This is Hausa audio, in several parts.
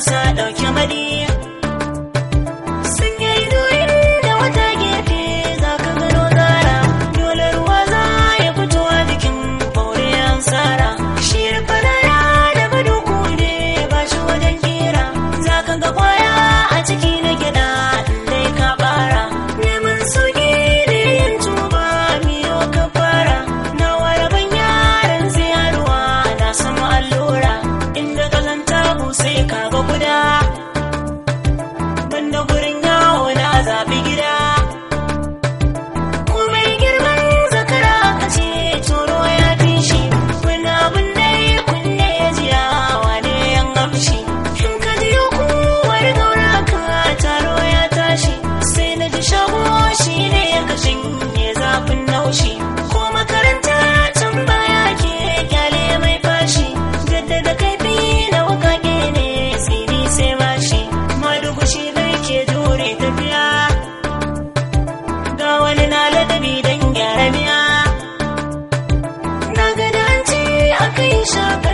sa ɗauki madi babu sai kaga guda. tarbiya ga wani na ladabi don gyara miya. Na gadanci a kai shaka.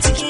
to